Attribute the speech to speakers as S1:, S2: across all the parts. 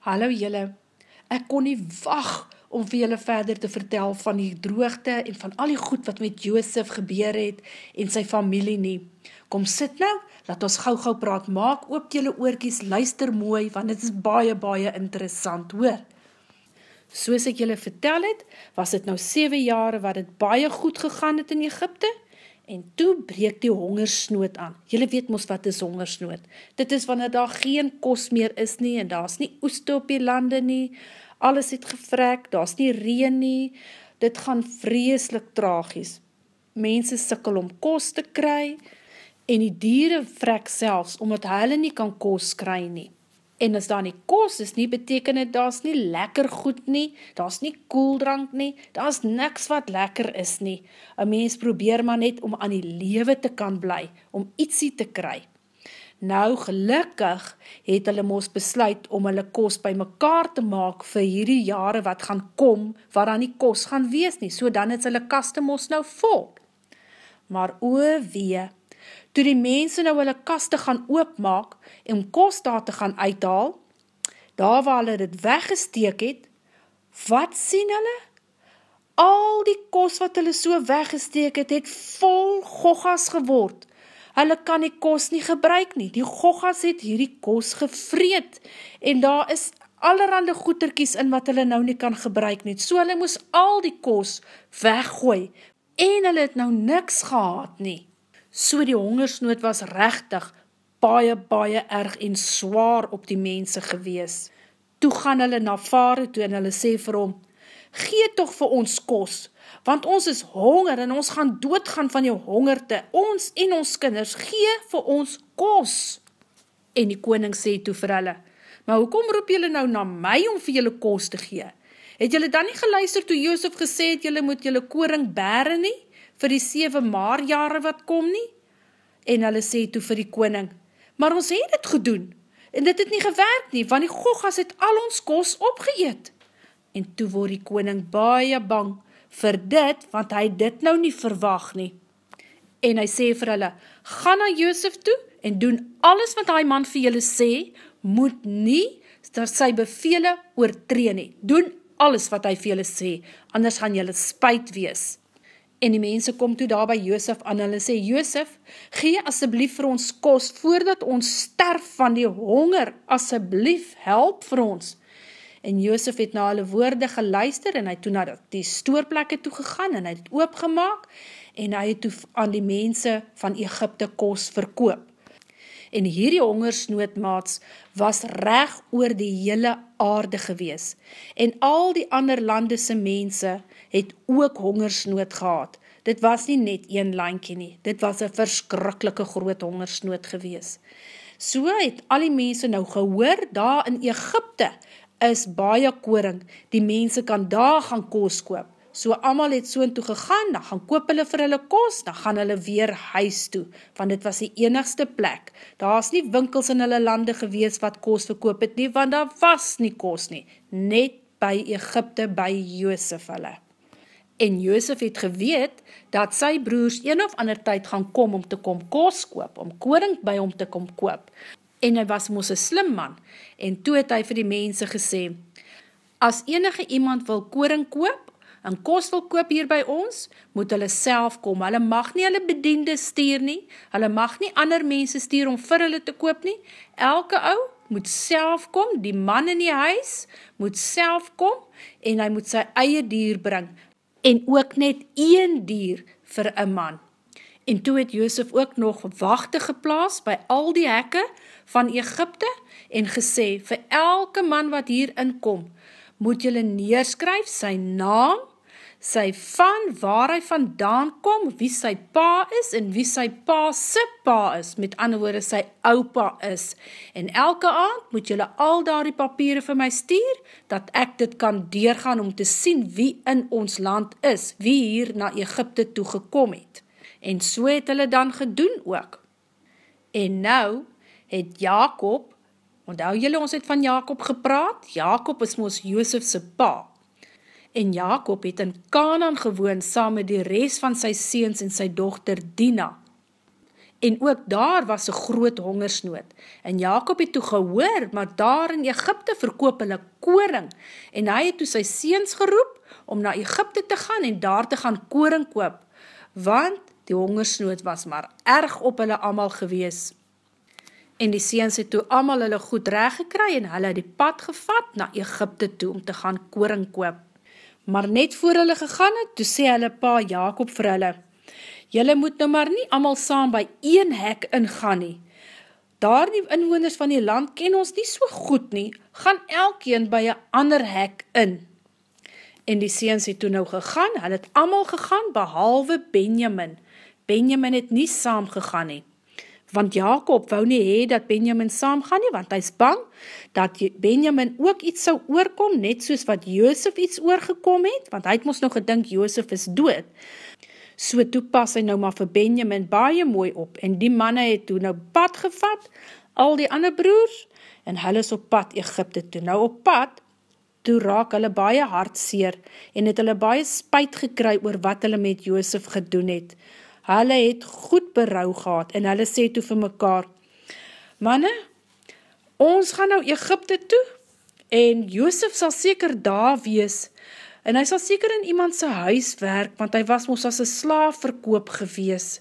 S1: Hallo jylle, ek kon nie wacht om vir jylle verder te vertel van die droogte en van al die goed wat met Joosef gebeur het en sy familie nie. Kom sit nou, laat ons gauw gauw praat, maak ook jylle oorkies, luister mooi, want het is baie baie interessant, hoor. Soos ek jylle vertel het, was het nou 7 jare wat het baie goed gegaan het in Egypte, en toe breek die hongersnood aan. Julle weet mos wat is hongersnood. Dit is wanneer daar geen kos meer is nie, en daar is nie oeste op die lande nie, alles het gevrek, daar is nie reen nie, dit gaan vreeslik tragies. Mense sikkel om kos te kry, en die dieren vrek selfs, omdat hulle nie kan kos kry nie. En as daar nie kos is nie, beteken het, daar nie lekker goed nie, daar nie koeldrank nie, daar is niks wat lekker is nie. Een mens probeer maar net om aan die lewe te kan bly, om ietsie te kry. Nou, gelukkig het hulle moos besluit om hulle kos by mekaar te maak vir hierdie jare wat gaan kom, waaraan die kos gaan wees nie, so dan het hulle kaste moos nou vol. Maar oe wee, toe die mense nou hulle kaste gaan oopmaak en kos daar te gaan uithaal, daar waar hulle dit weggesteek het, wat sien hulle? Al die kos wat hulle so weggesteek het, het vol goggas geword. Hulle kan die kos nie gebruik nie, die goggas het hierdie kos gevreed en daar is allerhande goederkies in wat hulle nou nie kan gebruik nie. So hulle moes al die kos weggooi en hulle het nou niks gehad nie. So die hongersnood was rechtig, baie, baie erg en zwaar op die mense gewees. Toe gaan hulle na vare toe en hulle sê vir hom, Gee toch vir ons kos, want ons is honger en ons gaan doodgaan van jou hongerte, ons en ons kinders, gee vir ons kos. En die koning sê toe vir hulle, Maar hoekom roep julle nou na my om vir julle kos te gee? Het julle dan nie geluister toe Joosef gesê het, julle moet julle koring bere nie? Vir die 7 maar jare wat kom nie? En hulle sê toe vir die koning, maar ons het het gedoen, en dit het nie gewerk nie, want die gogas het al ons kos opgeëet. En toe word die koning baie bang vir dit, want hy dit nou nie verwag nie. En hy sê vir hulle, ga na Joosef toe, en doen alles wat hy man vir julle sê, moet nie dat sy bevele oortree nie. Doen alles wat hy vir julle sê, anders gaan julle spuit wees. En die mense kom toe daar by Joosef aan, hulle sê, Joosef, gee asseblief vir ons kos, voordat ons sterf van die honger, asseblief, help vir ons. En Joosef het na hulle woorde geluister, en hy toe na die stoorplekke toe gegaan, en hy het oopgemaak, en hy het toe aan die mense van Egypte kos verkoop. En hierdie hongersnoodmaats was reg oor die hele aarde gewees. En al die ander landese mense het ook hongersnood gehad. Dit was nie net een landje nie, dit was een verskrikkelike groot hongersnood gewees. So het al die mense nou gehoor, daar in Egypte is baie koring, die mense kan daar gaan koos koop. So amal het so toe gegaan, dan gaan koop hulle vir hulle kos, dan gaan hulle weer huis toe, want dit was die enigste plek. Daar is nie winkels in hulle lande gewees wat kos verkoop het nie, want daar was nie kos nie, net by Egypte, by Joosef hulle. En Joosef het geweet, dat sy broers een of ander tyd gaan kom om te kom kos koop, om koring by hom te kom koop. En hy was moos een slim man, en toe het hy vir die mense gesê, as enige iemand wil koring koop, en kos wil koop hier by ons, moet hulle self kom. Hulle mag nie hulle bediende stuur nie, hulle mag nie ander mense stuur om vir hulle te koop nie. Elke ou moet self kom, die man in die huis moet self kom, en hy moet sy eie dier bring, en ook net een dier vir een man. En toe het Joosef ook nog wachte geplaas by al die hekke van Egypte, en gesê, vir elke man wat hier inkom, moet julle neerskryf sy naam, sy van waar hy vandaan kom, wie sy pa is en wie sy pa sy pa is, met ander woorde sy oupa is. En elke aand moet julle al daar die papiere vir my stuur, dat ek dit kan deurgaan om te sien wie in ons land is, wie hier na Egypte toegekom het. En so het hulle dan gedoen ook. En nou het Jacob, onthou julle ons het van Jacob gepraat, Jacob is moos Joosefse pa, en Jacob het in Kanaan gewoon saam met die rest van sy seens en sy dochter Dina. En ook daar was een groot hongersnood. En Jacob het toe gehoor, maar daar in Egypte verkoop hulle koring. En hy het toe sy seens geroep om na Egypte te gaan en daar te gaan koring koop. Want die hongersnood was maar erg op hulle amal gewees. En die seens het toe amal hulle goed reg gekry en hulle die pad gevat na Egypte toe om te gaan koring koop. Maar net voor hulle gegaan het, toe sê hulle pa Jacob vir hulle, Julle moet nou maar nie amal saam by een hek ingaan nie. Daar die inwoners van die land ken ons nie so goed nie, gaan elkeen by een ander hek in. En die seens het toe nou gegaan, hulle het amal gegaan, behalwe Benjamin. Benjamin het nie saam gegaan nie. Want Jacob wou nie hee dat Benjamin saam gaan nie, want hy is bang dat Benjamin ook iets sou oorkom, net soos wat Joosef iets oorgekom het, want hy het ons nog gedink Joosef is dood. So toe pas hy nou maar vir Benjamin baie mooi op en die manne het toe nou pad gevat, al die ander broers, en hulle is op pad Egypte toe. Nou op pad, toe raak hulle baie hartseer en het hulle baie spuit gekry oor wat hulle met Joosef gedoen het. Hulle het goed berou gehad en hulle sê toe vir mekaar, Manne, ons gaan nou Egypte toe en Joosef sal seker daar wees, en hy sal seker in iemand sy huis werk, want hy was ons as een slaaf verkoop gewees.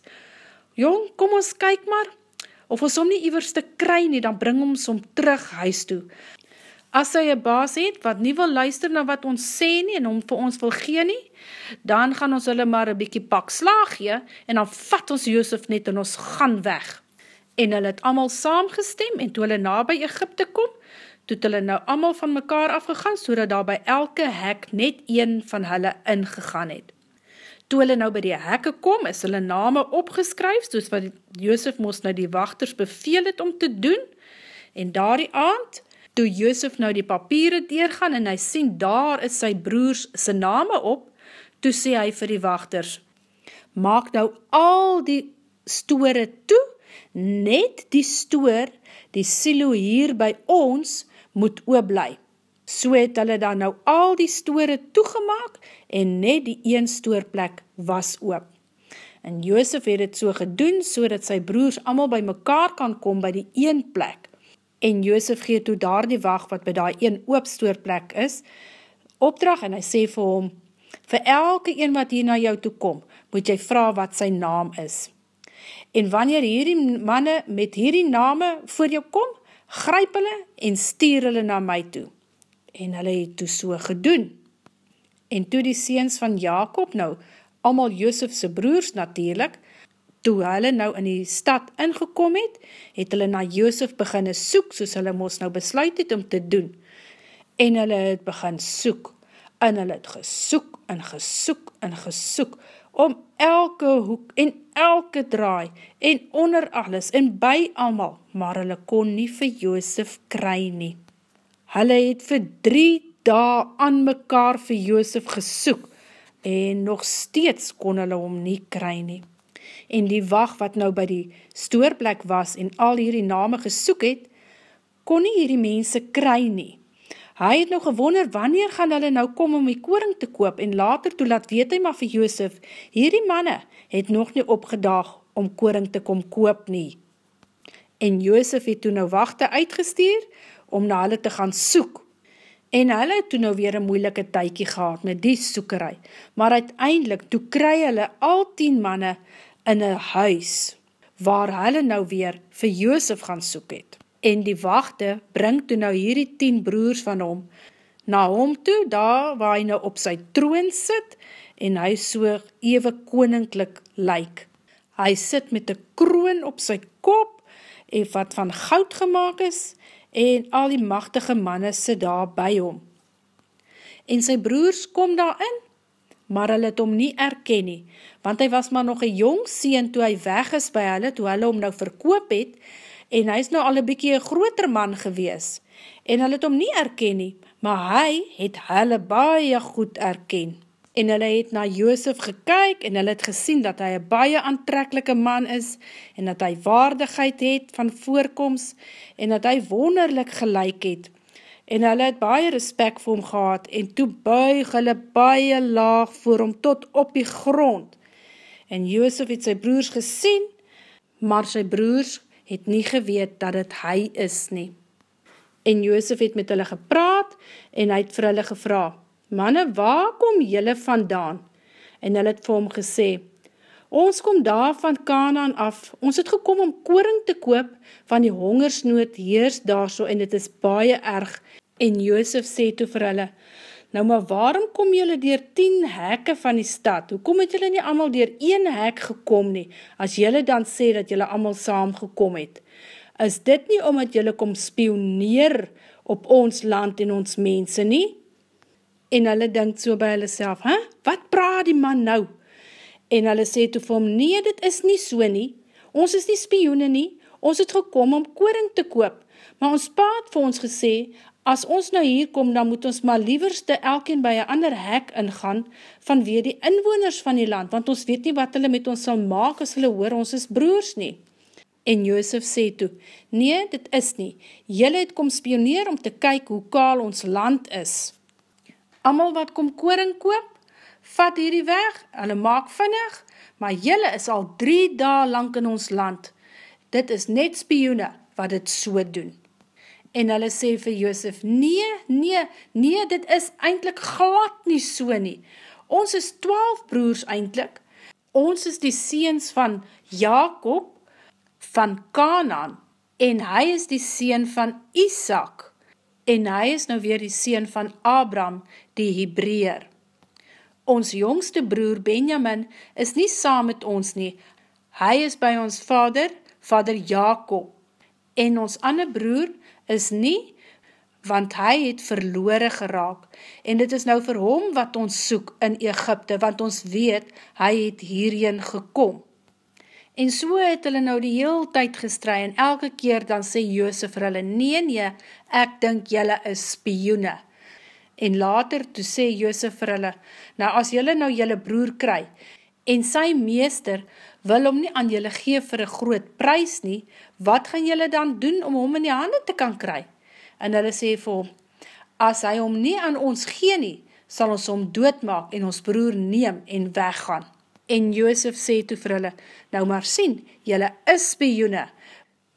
S1: Jong, kom ons kyk maar, of ons om nie iwers te kry nie, dan bring ons om terug huis toe. As hy een baas het, wat nie wil luister na wat ons sê nie, en om vir ons wil gee nie, dan gaan ons hulle maar een bykie pak slaag gee, en dan vat ons Joosef net en ons gaan weg. En hulle het allemaal saamgestem, en toe hulle na by Egypte kom, toe het hulle nou allemaal van mekaar afgegaan, so dat daar by elke hek net een van hulle ingegaan het. Toe hulle nou by die hekke kom, is hulle name opgeskryf, soos wat Joosef moest nou die wachters beveel het om te doen, en daar die aand, toe Joosef nou die papiere deurgaan, en hy sien daar is sy broers sy name op, toe sê hy vir die wachters, maak nou al die stoore toe, net die stoor, die silo hier by ons, moet oopblij. So het hulle dan nou al die stoore toegemaak en net die een stoorplek was oop. En Joosef het het so gedoen so dat sy broers allemaal by mekaar kan kom by die een plek. En Joosef geet toe daar die wacht wat by die een oop stoorplek is, opdrag en hy sê vir hom, vir elke een wat hier na jou toe kom, moet jy vraag wat sy naam is. En wanneer hierdie manne met hierdie name voor jou kom, gryp hulle en stuur hulle na my toe. En hulle het toe so gedoen. En toe die seens van Jacob nou, allemaal Joosefse broers natuurlijk, toe hulle nou in die stad ingekom het, het hulle na Joosef beginne soek, soos hulle moos nou besluit het om te doen. En hulle het begin soek, en hulle het gesoek, en gesoek, en gesoek, om elke hoek en elke draai en onder alles en by almal, maar hulle kon nie vir Joosef kry nie. Hulle het vir drie dae aan mekaar vir Joosef gesoek en nog steeds kon hulle hom nie kry nie. En die wacht wat nou by die stoorplek was en al hierdie name gesoek het, kon nie hierdie mense kry nie. Hy het nou gewonder, wanneer gaan hulle nou kom om die koring te koop, en later toe laat weet hy maar vir Joosef, hierdie manne het nog nie opgedaag om koring te kom koop nie. En Joosef het toe nou wachte uitgestuur, om na hulle te gaan soek. En hulle het toe nou weer een moeilike tykie gehad met die soekerij, maar uiteindelik toe kry hulle al tien manne in een huis, waar hulle nou weer vir Joosef gaan soek het en die wachte bring toe nou hierdie tien broers van hom na hom toe, daar waar hy nou op sy troon sit, en hy so ewe koninklik lyk. Hy sit met een kroon op sy kop, en wat van goud gemaakt is, en al die machtige manne sit daar by hom. En sy broers kom daar in, maar hulle het hom nie erken nie, want hy was maar nog een jong sien toe hy weg is by hulle, toe hulle hom nou verkoop het, en hy is nou al een bykie een groter man gewees, en hulle het hom nie erken nie, maar hy het hulle baie goed erken. En hulle het na Joosef gekyk, en hulle het gesien dat hy een baie aantrekkelijke man is, en dat hy waardigheid het van voorkomst, en dat hy wonderlik gelijk het. En hulle het baie respect vir hom gehad, en toe buig hulle baie laag voor hom tot op die grond. En Joosef het sy broers gesien, maar sy broers het nie geweet dat het hy is nie. En Joosef het met hulle gepraat en hy het vir hulle gevra, Manne, waar kom julle vandaan? En hulle het vir hom gesê, Ons kom daar van Kanaan af, ons het gekom om koring te koop, van die hongersnood heers daar so en het is baie erg. En Joosef sê toe vir hulle, Nou maar waarom kom julle dier 10 hekke van die stad? Hoekom het julle nie allemaal dier 1 hek gekom nie, as julle dan sê dat julle allemaal saam gekom het? Is dit nie omdat julle kom spioneer op ons land en ons mense nie? En hulle denk so by hulle self, huh? wat praat die man nou? En hulle sê toe vir hom, nee, dit is nie so nie. Ons is nie spioene nie, ons het gekom om koring te koop. Maar ons paad vir ons gesê, as ons nou hier kom, dan moet ons maar lieverste elkeen by een ander hek ingaan, vanweer die inwoners van die land, want ons weet nie wat hulle met ons sal maak, as hulle hoor, ons is broers nie. En Joosef sê toe, nee, dit is nie, jylle het kom spioneer om te kyk hoe kaal ons land is. Amal wat kom koring koop, vat hierdie weg, hulle maak vinnig, maar jylle is al drie dae lang in ons land. Dit is net spioene wat dit so doen en hulle sê vir Joosef, nee, nee, nee, dit is eindelijk glad nie so nie. Ons is twaalf broers eindelijk. Ons is die seens van Jacob, van Kanaan, en hy is die seen van Isaac, en hy is nou weer die seen van Abraham, die Hebreer. Ons jongste broer Benjamin is nie saam met ons nie. Hy is by ons vader, vader Jacob, en ons ander broer, is nie, want hy het verloore geraak, en dit is nou vir hom wat ons soek in Egypte, want ons weet, hy het hierheen gekom. En so het hulle nou die heel tyd gestry, en elke keer dan sê Joosef vir hulle, nee nee, ek dink julle is spioene. En later toe sê Joosef vir hulle, nou as julle nou julle broer kry, en sy meester wil hom nie aan julle geef vir een groot prijs nie, wat gaan julle dan doen om hom in die handen te kan kry? En hulle sê vir hom, as hy hom nie aan ons gee nie, sal ons hom doodmaak en ons broer neem en weggaan. En Joosef sê toe vir hulle, nou maar sien, julle is spioene,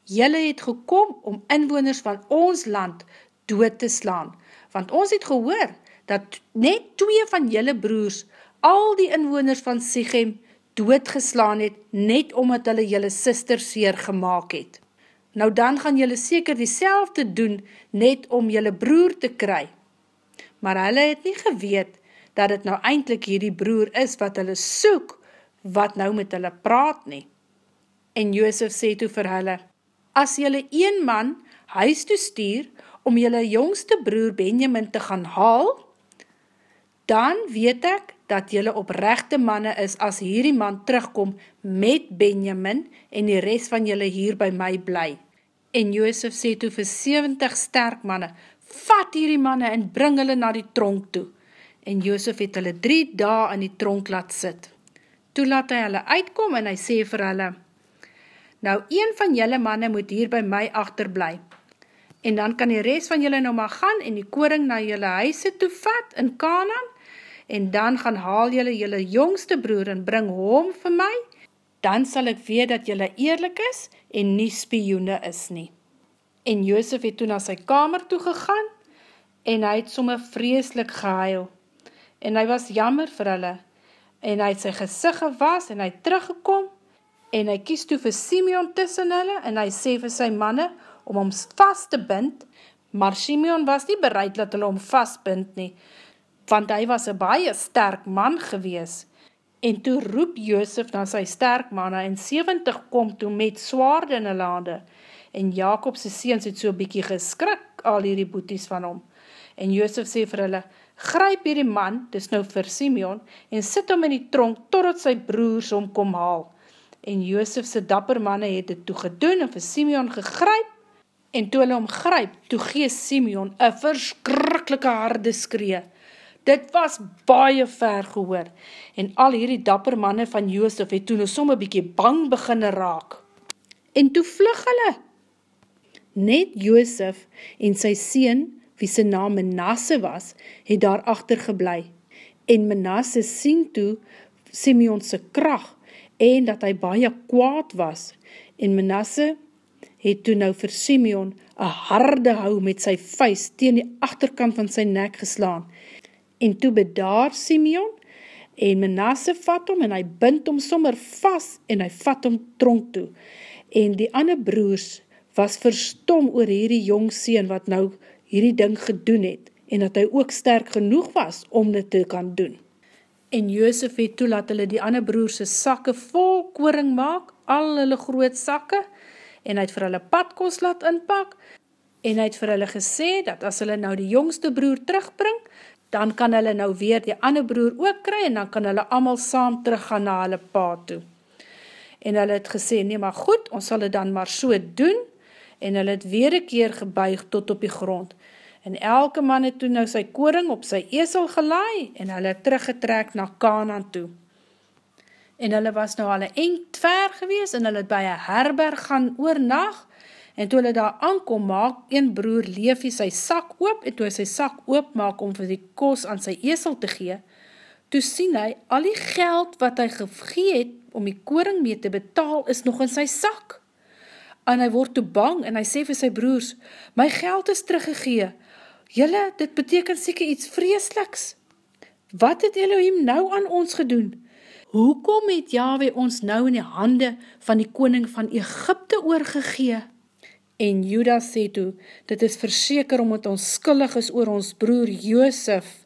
S1: julle het gekom om inwoners van ons land dood te slaan, want ons het gehoor, dat net twee van julle broers, al die inwoners van Sichem, doodgeslaan het, net omdat hulle jylle sister seer gemaakt het. Nou dan gaan jylle seker die doen, net om jylle broer te kry. Maar hulle het nie geweet, dat het nou eindelijk hierdie broer is, wat hulle soek, wat nou met hulle praat nie. En Joosef sê toe vir hulle, as jylle een man huis toe stuur, om jylle jongste broer Benjamin te gaan haal, dan weet ek, dat jylle oprechte manne is as hierdie man terugkom met Benjamin en die rest van jylle hier by my bly. En Joosef sê toe vir 70 sterk manne, vat hierdie manne en bring hulle na die tronk toe. En Joosef het hulle drie dae in die tronk laat sit. Toe laat hy hulle uitkom en hy sê vir hulle, Nou, een van jylle manne moet hier by my achterblij. En dan kan die rest van jylle nou maar gaan en die koring na jylle huise toe vat in Kanaan en dan gaan haal jylle jylle jongste broer en bring hom vir my, dan sal ek weet dat jylle eerlik is en nie spioene is nie. En Joosef het toe na sy kamer toe gegaan en hy het somme vreeslik gehuil. En hy was jammer vir hulle en hy het sy gezicht gewas en hy het teruggekom en hy kies toe vir Simeon tussen hulle en hy sê vir sy manne om hom vast te bind, maar Simeon was nie bereid dat hulle hom vastbind nie, want hy was een baie sterk man gewees. En toe roep Joosef na sy sterk manne en 70 kom toe met swaarde in hulle hande. En Jacobse seens het so bykie geskrik al hierdie boeties van hom. En Joosef sê vir hulle, gryp hierdie man, dis nou vir Simeon, en sit hom in die tronk totdat sy broers hom kom haal. En Joosefse dapper manne het dit toe gedoen en vir Simeon gegryp, en toe hulle hom gryp, toe gees Simeon een verskrikkelike harde skree, Dit was baie ver gehoor en al hierdie dapper manne van Joosef het toen nou somme bykie bang beginne raak. En toe vlug hulle. Net Joosef en sy sien, wie sy naam Menasse was, het daar achtergeblei. En Menasse sien toe Simeonse kracht en dat hy baie kwaad was En Manasse het toe nou vir Simeon een harde hou met sy vuist teen die achterkant van sy nek geslaan. En toe bedaar Simeon en Manasse vat hom en hy bind hom sommer vast en hy vat hom tronk toe. En die ander broers was verstom oor hierdie jongseen wat nou hierdie ding gedoen het en dat hy ook sterk genoeg was om dit te kan doen. En Joosef het toe laat hulle die ander broerse sakke vol koring maak, al hulle groot sakke, en hy het vir hulle padkos laat inpak, en hy het vir hulle gesê, dat as hulle nou die jongste broer terugbring, dan kan hulle nou weer die ander broer ook kry, en dan kan hulle allemaal saam teruggaan na hulle pa toe. En hulle het gesê, nee maar goed, ons sal het dan maar so doen, en hulle het weer een keer gebuig tot op die grond. En elke man het toe nou sy koring op sy esel gelaai, en hulle teruggetrek na Kanaan toe en hulle was nou al een enkt ver gewees, en hulle het by een herberg gaan oornag, en toe hulle daar aankom maak, een broer leefie sy sak oop, en toe hy sy sak oop maak om vir die kos aan sy esel te gee, toe sien hy, al die geld wat hy gegeet om die koring mee te betaal, is nog in sy sak. En hy word toe bang, en hy sê vir sy broers, my geld is teruggegee, jylle, dit beteken seker iets vreesliks. Wat het Elohim nou aan ons gedoen? hoekom het Yahweh ons nou in die hande van die koning van Egypte oorgegee? En Judas sê toe, dit is verseker omdat ons skuldig is oor ons broer Joosef.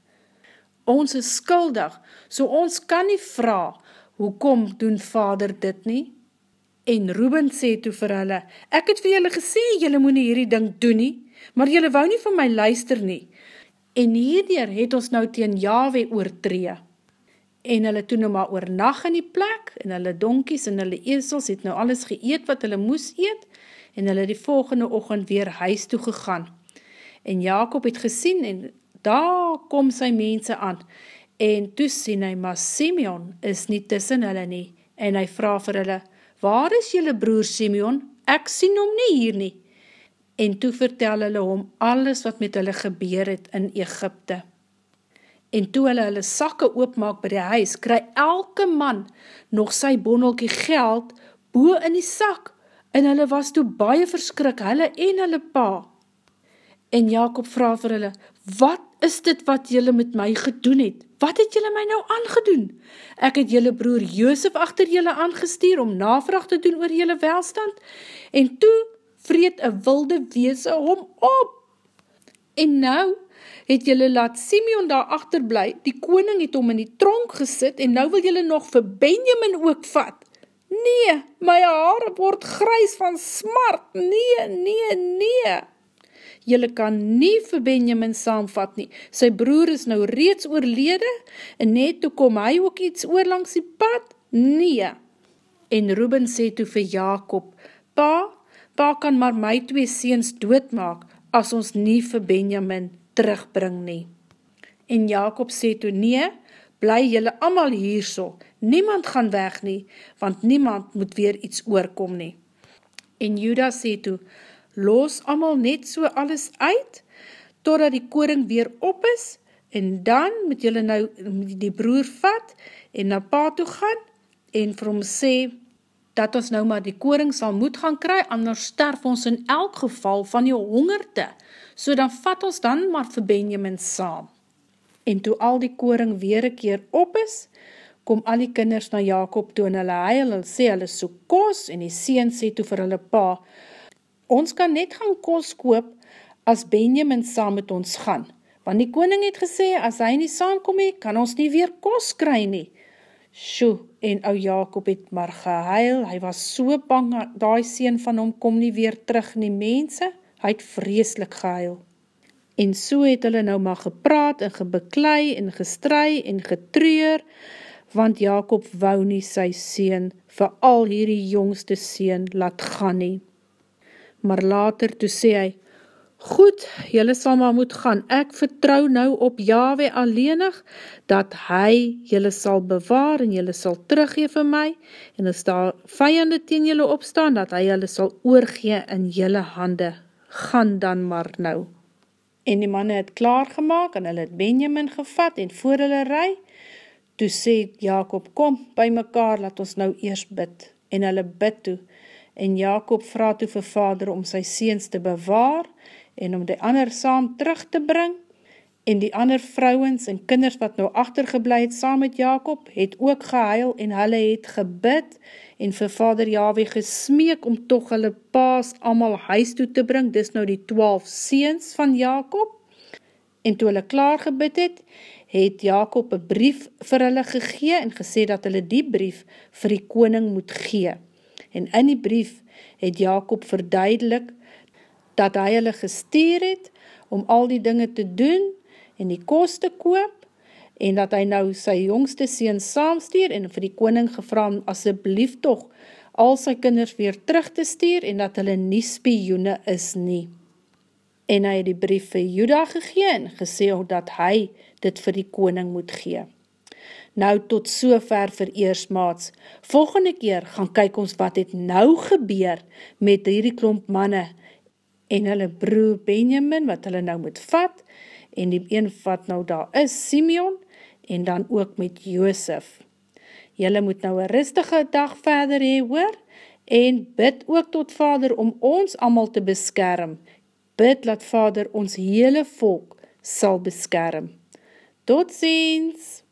S1: Ons is skuldig, so ons kan nie vraag, hoekom doen vader dit nie? En Ruben sê toe vir hulle, ek het vir julle gesê, julle moet nie hierdie ding doen nie, maar julle wou nie vir my luister nie. En hierdier het ons nou teen Yahweh oortree en hulle toe nou maar oornag in die plek, en hulle donkies en hulle esels het nou alles geëet wat hulle moes eet, en hulle die volgende ochend weer huis toe gegaan. En Jacob het gesien, en daar kom sy mense aan, en toe sien hy, maar Simeon is nie tussen hulle nie, en hy vraag vir hulle, waar is jylle broer Simeon? Ek sien hom nie hier nie. En toe vertel hulle hom alles wat met hulle gebeur het in Egypte en toe hulle hulle sakke oopmaak by die huis, kry elke man nog sy bondelkie geld boe in die sak, en hulle was toe baie verskrik, hulle en hulle pa. En Jacob vraag vir hulle, wat is dit wat julle met my gedoen het? Wat het julle my nou aangedoen? Ek het julle broer Joosef achter julle aangestuur om navraag te doen oor julle welstand, en toe vreet een wilde weese hom op. En nou, het jylle laat Simeon daar achterblij, die koning het om in die tronk gesit, en nou wil jylle nog vir Benjamin ook vat. Nee, my haar word grys van smart, nee, nee, nee. Jylle kan nie vir Benjamin saamvat nie, sy broer is nou reeds oorlede, en net toe kom hy ook iets oor langs die pad, nee. En Ruben sê toe vir Jacob, pa, pa kan maar my twee seens doodmaak, as ons nie vir Benjamin terugbring nie. En Jacob sê toe, nee, bly jylle amal hier so, niemand gaan weg nie, want niemand moet weer iets oorkom nie. En Judas sê toe, los amal net so alles uit, totdat die koring weer op is, en dan moet jylle nou die broer vat, en na pa toe gaan, en vir hom sê, dat ons nou maar die koring sal moet gaan kry, anders sterf ons in elk geval van die hongerte, so dan vat ons dan maar vir Benjamin saam. En toe al die koring weer een keer op is, kom al die kinders na Jacob toe en hulle heil, hulle sê hulle soek kos, en die seen sê toe vir hulle pa, ons kan net gaan kos koop, as Benjamin saam met ons gaan, want die koning het gesê, as hy nie saamkom he, kan ons nie weer kos kry nie. Sjoe, en ou Jacob het maar gehuil, hy was so bang, daai seen van hom kom nie weer terug nie mense, hy het vreeslik gehuil. En so het hulle nou maar gepraat en gebeklei en gestry en getreur, want Jacob wou nie sy seen vir al hierdie jongste seen laat gaan nie. Maar later toe sê hy, Goed, jylle sal maar moet gaan, ek vertrou nou op Yahweh alleenig, dat hy jylle sal bewaar en jylle sal teruggeef vir my, en as daar vijande teen jylle opstaan, dat hy jylle sal oorgee in jylle hande gaan dan maar nou. En die manne het klaargemaak en hulle het Benjamin gevat en voor hulle rij, toe sê Jacob, kom by mekaar, laat ons nou eers bid. En hulle bid toe, en Jacob vraag toe vir vader om sy seens te bewaar en om die ander saam terug te bring, en die ander vrouwens en kinders wat nou achtergeblij het saam met Jacob, het ook gehuil en hulle het gebid en vir vader Yahweh gesmeek om toch hulle paas allemaal huis toe te bring, dis nou die twaalf seens van Jacob, en toe hulle klaar gebid het, het Jacob een brief vir hulle gegee en gesê dat hulle die brief vir die koning moet gee. En in die brief het Jacob verduidelik dat hy hulle gestuur het om al die dinge te doen en die kost te koop, en dat hy nou sy jongste sien saamstuur en vir die koning gevra om asjeblief toch al sy kinders weer terug te stuur en dat hulle nie spioene is nie. En hy het die brief vir Juda gegeen en gesê dat hy dit vir die koning moet gee. Nou tot so ver vir eersmaats. Volgende keer gaan kyk ons wat het nou gebeur met hierdie klomp manne en hulle broer Benjamin wat hulle nou moet vat en die een wat nou daar is, Simeon, en dan ook met Joosef. Julle moet nou een rustige dag verder hee hoor, en bid ook tot vader om ons allemaal te beskerm. Bid dat vader ons hele volk sal beskerm. Tot ziens!